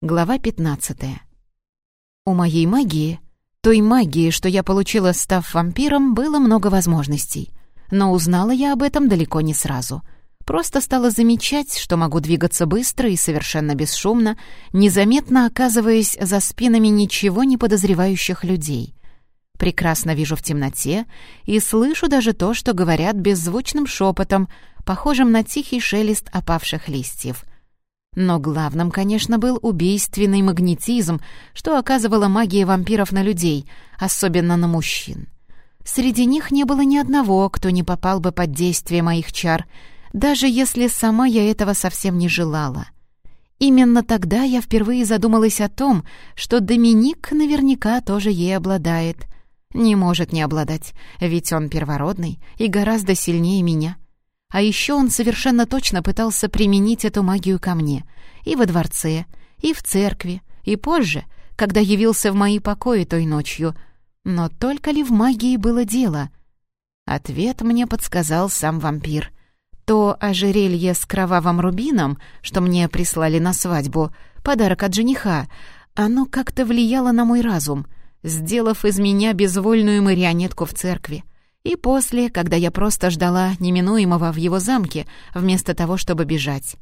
Глава 15. У моей магии, той магии, что я получила, став вампиром, было много возможностей. Но узнала я об этом далеко не сразу. Просто стала замечать, что могу двигаться быстро и совершенно бесшумно, незаметно оказываясь за спинами ничего не подозревающих людей. Прекрасно вижу в темноте и слышу даже то, что говорят беззвучным шепотом, похожим на тихий шелест опавших листьев — но главным, конечно, был убийственный магнетизм, что оказывала магия вампиров на людей, особенно на мужчин. Среди них не было ни одного, кто не попал бы под действие моих чар, даже если сама я этого совсем не желала. Именно тогда я впервые задумалась о том, что Доминик наверняка тоже ей обладает. Не может не обладать, ведь он первородный и гораздо сильнее меня — а еще он совершенно точно пытался применить эту магию ко мне. И во дворце, и в церкви, и позже, когда явился в мои покои той ночью. Но только ли в магии было дело? Ответ мне подсказал сам вампир. То ожерелье с кровавым рубином, что мне прислали на свадьбу, подарок от жениха, оно как-то влияло на мой разум, сделав из меня безвольную марионетку в церкви и после, когда я просто ждала неминуемого в его замке, вместо того, чтобы бежать.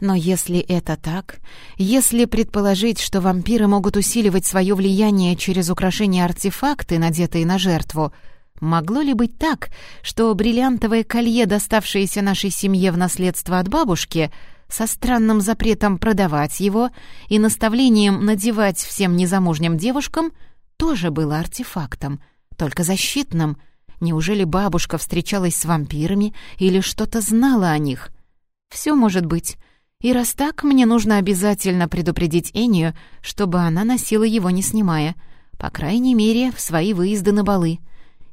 Но если это так, если предположить, что вампиры могут усиливать свое влияние через украшения артефакты, надетые на жертву, могло ли быть так, что бриллиантовое колье, доставшееся нашей семье в наследство от бабушки, со странным запретом продавать его и наставлением надевать всем незамужним девушкам, тоже было артефактом, только защитным — Неужели бабушка встречалась с вампирами или что-то знала о них? Все может быть. И раз так, мне нужно обязательно предупредить Энию, чтобы она носила его не снимая. По крайней мере, в свои выезды на балы.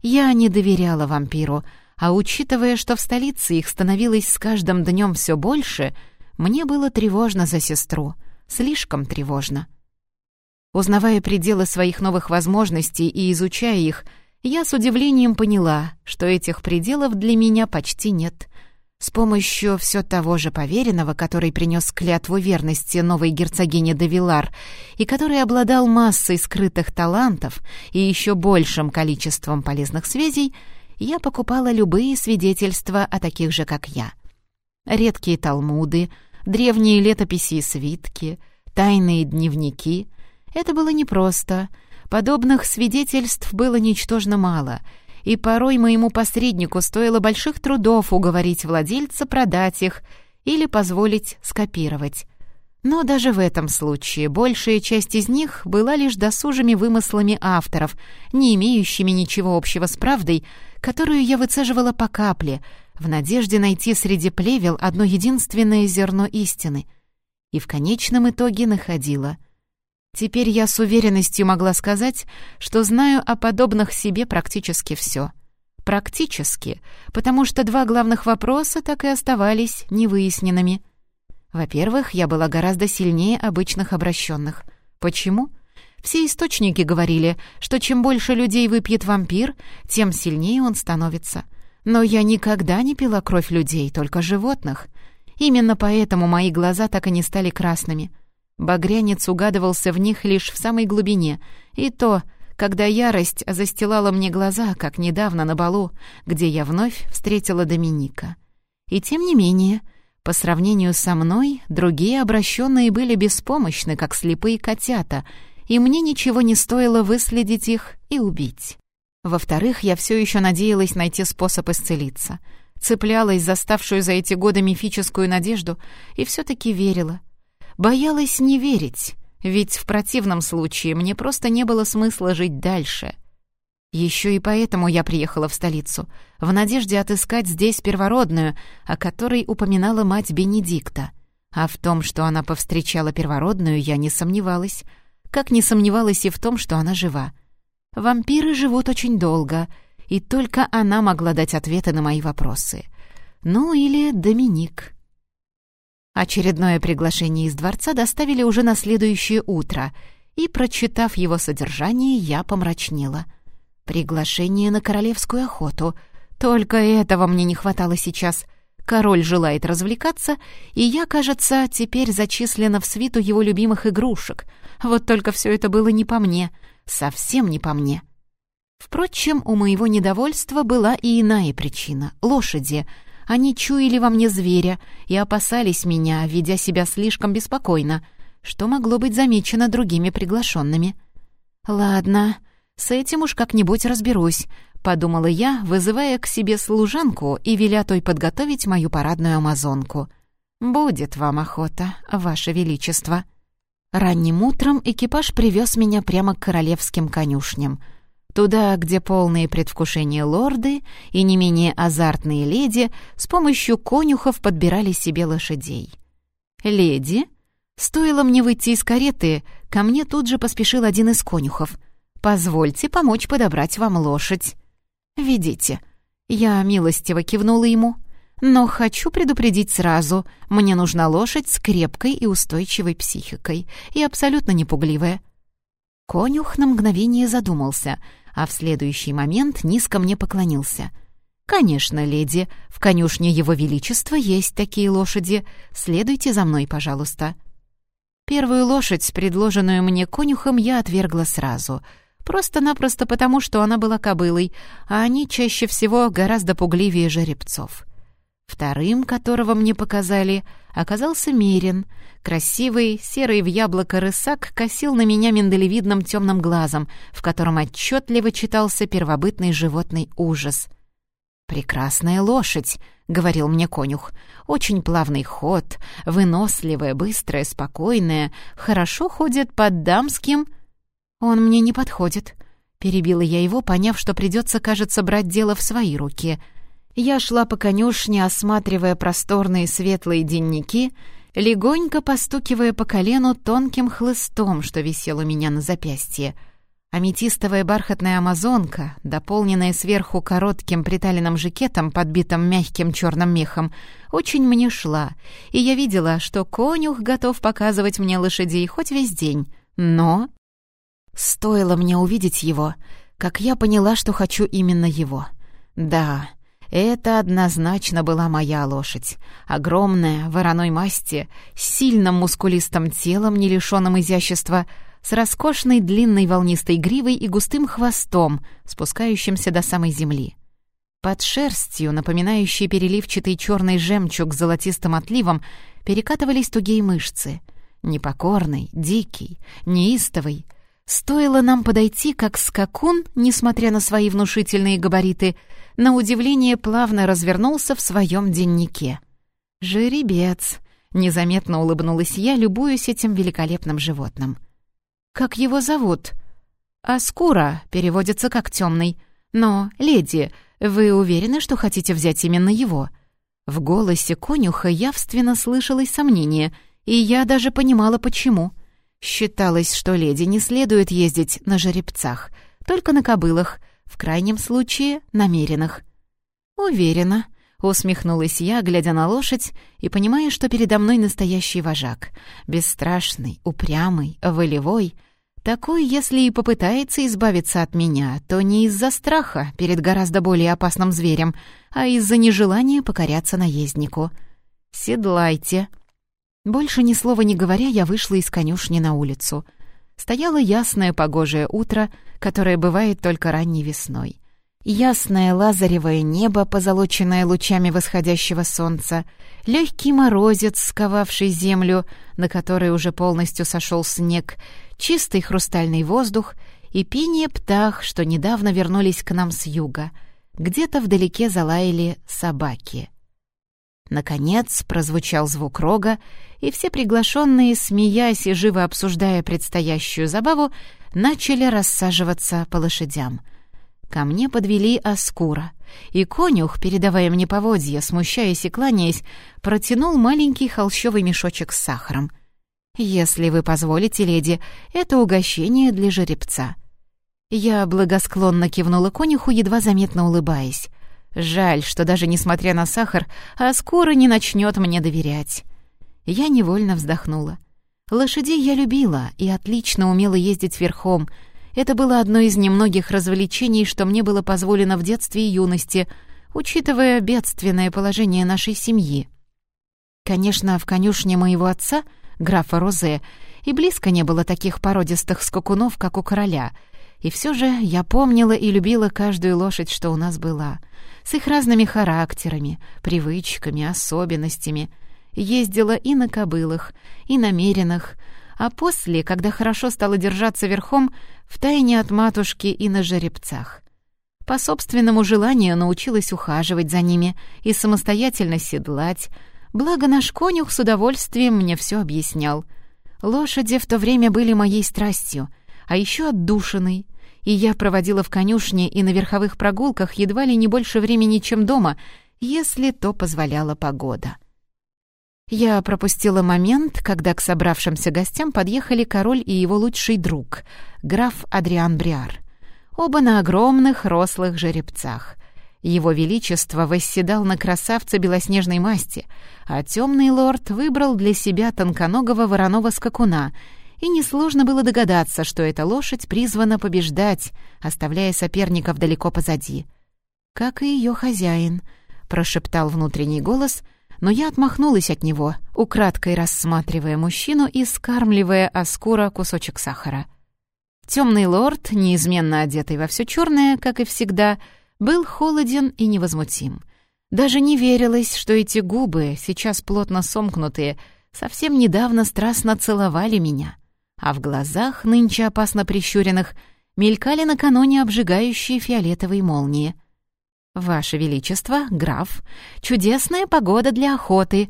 Я не доверяла вампиру, а учитывая, что в столице их становилось с каждым днем все больше, мне было тревожно за сестру. Слишком тревожно. Узнавая пределы своих новых возможностей и изучая их, я с удивлением поняла, что этих пределов для меня почти нет. С помощью все того же поверенного, который принес клятву верности новой герцогине де Вилар и который обладал массой скрытых талантов и еще большим количеством полезных связей, я покупала любые свидетельства о таких же, как я. Редкие талмуды, древние летописи и свитки, тайные дневники — это было непросто — Подобных свидетельств было ничтожно мало, и порой моему посреднику стоило больших трудов уговорить владельца продать их или позволить скопировать. Но даже в этом случае большая часть из них была лишь досужими вымыслами авторов, не имеющими ничего общего с правдой, которую я выцеживала по капле, в надежде найти среди плевел одно единственное зерно истины. И в конечном итоге находила — Теперь я с уверенностью могла сказать, что знаю о подобных себе практически все. Практически, потому что два главных вопроса так и оставались невыясненными. Во-первых, я была гораздо сильнее обычных обращенных. Почему? Все источники говорили, что чем больше людей выпьет вампир, тем сильнее он становится. Но я никогда не пила кровь людей, только животных. Именно поэтому мои глаза так и не стали красными — Багрянец угадывался в них лишь в самой глубине, и то, когда ярость застилала мне глаза, как недавно на балу, где я вновь встретила Доминика. И тем не менее, по сравнению со мной, другие обращенные были беспомощны, как слепые котята, и мне ничего не стоило выследить их и убить. Во-вторых, я все еще надеялась найти способ исцелиться. Цеплялась за ставшую за эти годы мифическую надежду и все-таки верила — Боялась не верить, ведь в противном случае мне просто не было смысла жить дальше. Еще и поэтому я приехала в столицу, в надежде отыскать здесь первородную, о которой упоминала мать Бенедикта. А в том, что она повстречала первородную, я не сомневалась. Как не сомневалась и в том, что она жива. Вампиры живут очень долго, и только она могла дать ответы на мои вопросы. Ну или Доминик. Очередное приглашение из дворца доставили уже на следующее утро, и, прочитав его содержание, я помрачнела. Приглашение на королевскую охоту. Только этого мне не хватало сейчас. Король желает развлекаться, и я, кажется, теперь зачислена в свиту его любимых игрушек. Вот только все это было не по мне, совсем не по мне. Впрочем, у моего недовольства была и иная причина — лошади. Они чуяли во мне зверя и опасались меня, ведя себя слишком беспокойно, что могло быть замечено другими приглашенными. «Ладно, с этим уж как-нибудь разберусь», — подумала я, вызывая к себе служанку и веля той подготовить мою парадную амазонку. «Будет вам охота, ваше величество». Ранним утром экипаж привез меня прямо к королевским конюшням. Туда, где полные предвкушения лорды и не менее азартные леди с помощью конюхов подбирали себе лошадей. «Леди?» Стоило мне выйти из кареты, ко мне тут же поспешил один из конюхов. «Позвольте помочь подобрать вам лошадь». «Ведите». Я милостиво кивнула ему. «Но хочу предупредить сразу, мне нужна лошадь с крепкой и устойчивой психикой, и абсолютно непугливая». Конюх на мгновение задумался, а в следующий момент низко мне поклонился. «Конечно, леди, в конюшне Его Величества есть такие лошади. Следуйте за мной, пожалуйста». Первую лошадь, предложенную мне конюхом, я отвергла сразу — Просто-напросто потому, что она была кобылой, а они чаще всего гораздо пугливее жеребцов. Вторым, которого мне показали, оказался Мерин. Красивый, серый в яблоко рысак косил на меня миндалевидным темным глазом, в котором отчетливо читался первобытный животный ужас. «Прекрасная лошадь», — говорил мне конюх. «Очень плавный ход, выносливая, быстрая, спокойная, хорошо ходит под дамским...» «Он мне не подходит», — перебила я его, поняв, что придется, кажется, брать дело в свои руки. Я шла по конюшне, осматривая просторные светлые денники, легонько постукивая по колену тонким хлыстом, что висел у меня на запястье. Аметистовая бархатная амазонка, дополненная сверху коротким приталенным жакетом, подбитым мягким черным мехом, очень мне шла, и я видела, что конюх готов показывать мне лошадей хоть весь день. Но Стоило мне увидеть его, как я поняла, что хочу именно его. Да, это однозначно была моя лошадь. Огромная, вороной масти, с сильным мускулистым телом, не лишенным изящества, с роскошной длинной волнистой гривой и густым хвостом, спускающимся до самой земли. Под шерстью, напоминающей переливчатый черный жемчуг с золотистым отливом, перекатывались тугие мышцы. Непокорный, дикий, неистовый — Стоило нам подойти, как скакун, несмотря на свои внушительные габариты, на удивление плавно развернулся в своем деннике. «Жеребец!» — незаметно улыбнулась я, любуясь этим великолепным животным. «Как его зовут?» «Аскура» переводится как «темный». «Но, леди, вы уверены, что хотите взять именно его?» В голосе конюха явственно слышалось сомнение, и я даже понимала, почему — Считалось, что леди не следует ездить на жеребцах, только на кобылах, в крайнем случае намеренных. «Уверена», — усмехнулась я, глядя на лошадь и понимая, что передо мной настоящий вожак. Бесстрашный, упрямый, волевой. Такой, если и попытается избавиться от меня, то не из-за страха перед гораздо более опасным зверем, а из-за нежелания покоряться наезднику. «Седлайте», больше ни слова не говоря, я вышла из конюшни на улицу. Стояло ясное погожее утро, которое бывает только ранней весной. Ясное лазаревое небо, позолоченное лучами восходящего солнца, легкий морозец, сковавший землю, на которой уже полностью сошел снег, чистый хрустальный воздух и пение птах, что недавно вернулись к нам с юга. Где-то вдалеке залаяли собаки — Наконец прозвучал звук рога, и все приглашенные, смеясь и живо обсуждая предстоящую забаву, начали рассаживаться по лошадям. Ко мне подвели Аскура, и конюх, передавая мне поводья, смущаясь и кланяясь, протянул маленький холщовый мешочек с сахаром. «Если вы позволите, леди, это угощение для жеребца». Я благосклонно кивнула конюху, едва заметно улыбаясь. Жаль, что даже несмотря на сахар, а скоро не начнет мне доверять. Я невольно вздохнула. Лошадей я любила и отлично умела ездить верхом. Это было одно из немногих развлечений, что мне было позволено в детстве и юности. учитывая бедственное положение нашей семьи. Конечно, в конюшне моего отца, графа Розе, и близко не было таких породистых скакунов, как у короля. И все же я помнила и любила каждую лошадь, что у нас была, с их разными характерами, привычками, особенностями. Ездила и на кобылах, и на меринах, а после, когда хорошо стала держаться верхом, втайне от матушки и на жеребцах. По собственному желанию научилась ухаживать за ними и самостоятельно седлать, благо наш конюх с удовольствием мне все объяснял. Лошади в то время были моей страстью, а еще отдушиной, и я проводила в конюшне и на верховых прогулках едва ли не больше времени, чем дома, если то позволяла погода. Я пропустила момент, когда к собравшимся гостям подъехали король и его лучший друг, граф Адриан Бриар. Оба на огромных рослых жеребцах. Его Величество восседал на красавце белоснежной масти, а темный лорд выбрал для себя тонконогого вороного скакуна, и несложно было догадаться, что эта лошадь призвана побеждать, оставляя соперников далеко позади. «Как и ее хозяин», — прошептал внутренний голос — но я отмахнулась от него, украдкой рассматривая мужчину и скармливая Аскура кусочек сахара. Темный лорд, неизменно одетый во все черное, как и всегда, был холоден и невозмутим. Даже не верилось, что эти губы, сейчас плотно сомкнутые, совсем недавно страстно целовали меня, а в глазах, нынче опасно прищуренных, мелькали накануне обжигающие фиолетовые молнии. «Ваше Величество, граф, чудесная погода для охоты!»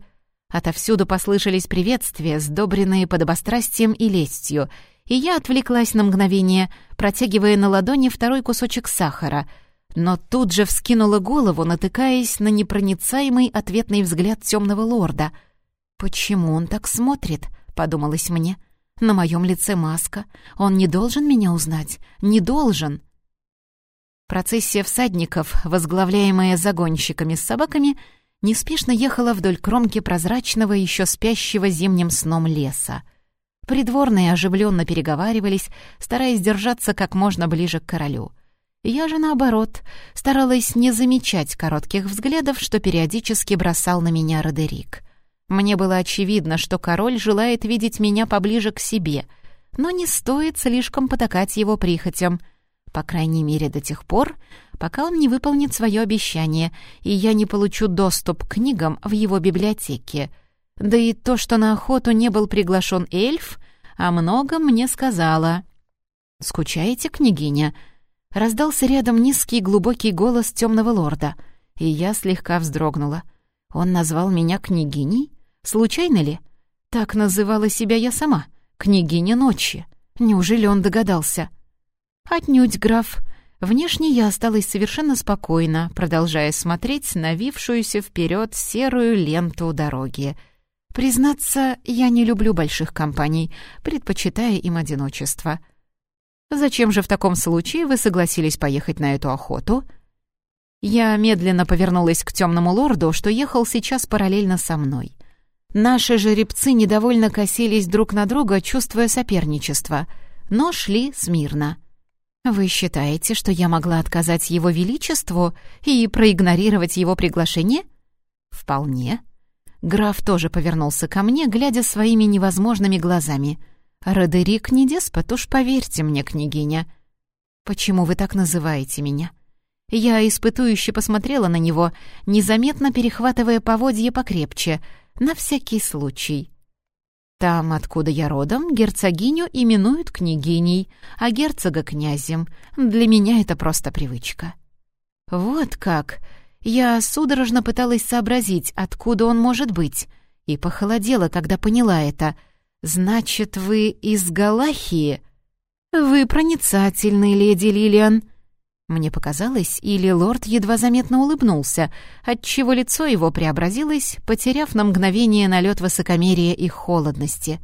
Отовсюду послышались приветствия, сдобренные подобострастием и лестью, и я отвлеклась на мгновение, протягивая на ладони второй кусочек сахара, но тут же вскинула голову, натыкаясь на непроницаемый ответный взгляд темного лорда. «Почему он так смотрит?» — подумалось мне. «На моем лице маска. Он не должен меня узнать. Не должен!» Процессия всадников, возглавляемая загонщиками с собаками, неспешно ехала вдоль кромки прозрачного, еще спящего зимним сном леса. Придворные оживленно переговаривались, стараясь держаться как можно ближе к королю. Я же, наоборот, старалась не замечать коротких взглядов, что периодически бросал на меня Родерик. Мне было очевидно, что король желает видеть меня поближе к себе, но не стоит слишком потакать его прихотям — по крайней мере, до тех пор, пока он не выполнит свое обещание, и я не получу доступ к книгам в его библиотеке. Да и то, что на охоту не был приглашен эльф, о многом мне сказала. «Скучаете, княгиня?» Раздался рядом низкий глубокий голос темного лорда, и я слегка вздрогнула. Он назвал меня княгиней? Случайно ли? Так называла себя я сама, княгиня ночи. Неужели он догадался?» «Отнюдь, граф». Внешне я осталась совершенно спокойна, продолжая смотреть на вившуюся вперед серую ленту дороги. Признаться, я не люблю больших компаний, предпочитая им одиночество. «Зачем же в таком случае вы согласились поехать на эту охоту?» Я медленно повернулась к темному лорду, что ехал сейчас параллельно со мной. Наши жеребцы недовольно косились друг на друга, чувствуя соперничество, но шли смирно. «Вы считаете, что я могла отказать его величеству и проигнорировать его приглашение?» «Вполне». Граф тоже повернулся ко мне, глядя своими невозможными глазами. «Родерик не деспот, уж поверьте мне, княгиня». «Почему вы так называете меня?» Я испытующе посмотрела на него, незаметно перехватывая поводье покрепче, на всякий случай. Там, откуда я родом, герцогиню именуют княгиней, а герцога — князем. Для меня это просто привычка. Вот как! Я судорожно пыталась сообразить, откуда он может быть, и похолодела, когда поняла это. «Значит, вы из Галахии?» «Вы проницательный, леди Лилиан», мне показалось, или лорд едва заметно улыбнулся, отчего лицо его преобразилось, потеряв на мгновение налет высокомерия и холодности.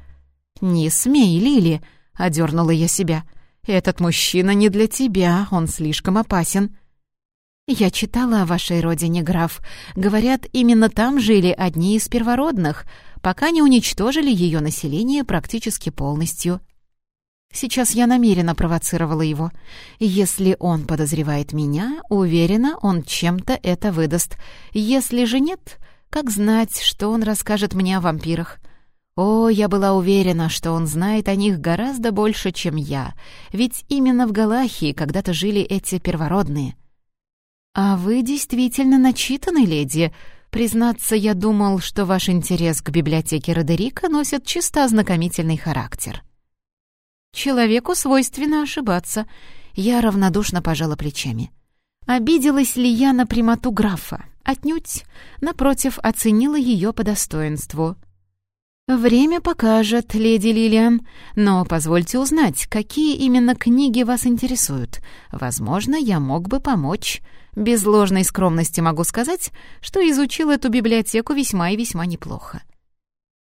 «Не смей, Лили!» — одернула я себя. «Этот мужчина не для тебя, он слишком опасен». «Я читала о вашей родине, граф. Говорят, именно там жили одни из первородных, пока не уничтожили ее население практически полностью». Сейчас я намеренно провоцировала его. Если он подозревает меня, уверена, он чем-то это выдаст. Если же нет, как знать, что он расскажет мне о вампирах? О, я была уверена, что он знает о них гораздо больше, чем я, ведь именно в Галахии когда-то жили эти первородные. «А вы действительно начитаны, леди. Признаться, я думал, что ваш интерес к библиотеке Родерика носит чисто ознакомительный характер». Человеку свойственно ошибаться. Я равнодушно пожала плечами. Обиделась ли я на прямоту графа? Отнюдь. Напротив, оценила ее по достоинству. «Время покажет, леди Лилиан, но позвольте узнать, какие именно книги вас интересуют. Возможно, я мог бы помочь. Без ложной скромности могу сказать, что изучил эту библиотеку весьма и весьма неплохо».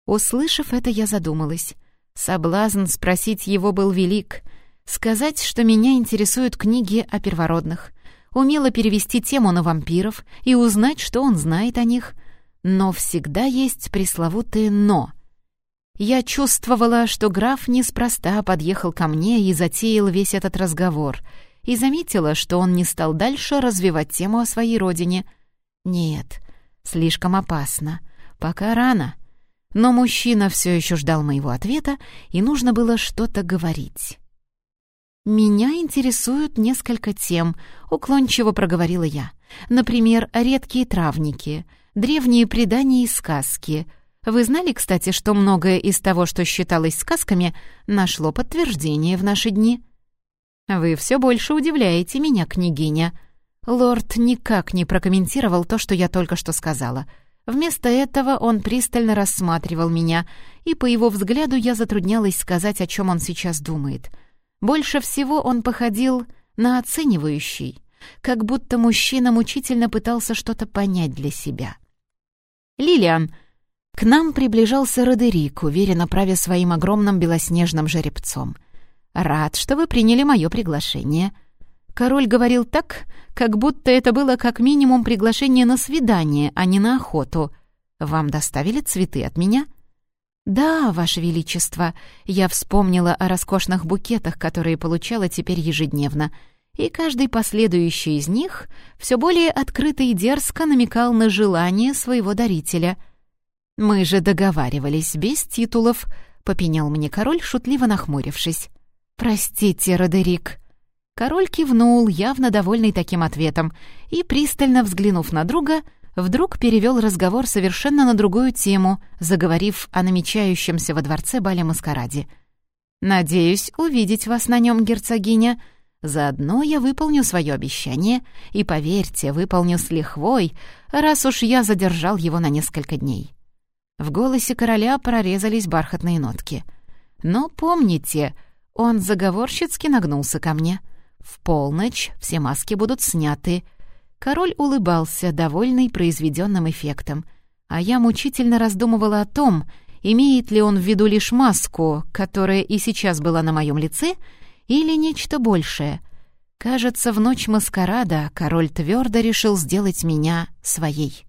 Услышав это, я задумалась. Соблазн спросить его был велик. Сказать, что меня интересуют книги о первородных. Умело перевести тему на вампиров и узнать, что он знает о них. Но всегда есть пресловутое «но». Я чувствовала, что граф неспроста подъехал ко мне и затеял весь этот разговор, и заметила, что он не стал дальше развивать тему о своей родине. Нет, слишком опасно. Пока рано. Но мужчина все еще ждал моего ответа, и нужно было что-то говорить. «Меня интересуют несколько тем», — уклончиво проговорила я. «Например, редкие травники, древние предания и сказки. Вы знали, кстати, что многое из того, что считалось сказками, нашло подтверждение в наши дни?» «Вы все больше удивляете меня, княгиня». Лорд никак не прокомментировал то, что я только что сказала — Вместо этого он пристально рассматривал меня, и по его взгляду я затруднялась сказать, о чем он сейчас думает. Больше всего он походил на оценивающий, как будто мужчина мучительно пытался что-то понять для себя. «Лилиан!» К нам приближался Родерик, уверенно правя своим огромным белоснежным жеребцом. «Рад, что вы приняли мое приглашение». Король говорил так, как будто это было как минимум приглашение на свидание, а не на охоту. «Вам доставили цветы от меня?» «Да, Ваше Величество, я вспомнила о роскошных букетах, которые получала теперь ежедневно, и каждый последующий из них все более открыто и дерзко намекал на желание своего дарителя. «Мы же договаривались без титулов», — попенял мне король, шутливо нахмурившись. «Простите, Родерик», Король кивнул, явно довольный таким ответом, и, пристально взглянув на друга, вдруг перевел разговор совершенно на другую тему, заговорив о намечающемся во дворце бале-маскараде. «Надеюсь увидеть вас на нем, герцогиня. Заодно я выполню свое обещание, и, поверьте, выполню с лихвой, раз уж я задержал его на несколько дней». В голосе короля прорезались бархатные нотки. «Но помните, он заговорщицки нагнулся ко мне». В полночь все маски будут сняты. Король улыбался, довольный произведенным эффектом. А я мучительно раздумывала о том, имеет ли он в виду лишь маску, которая и сейчас была на моем лице, или нечто большее. Кажется, в ночь маскарада король твердо решил сделать меня своей.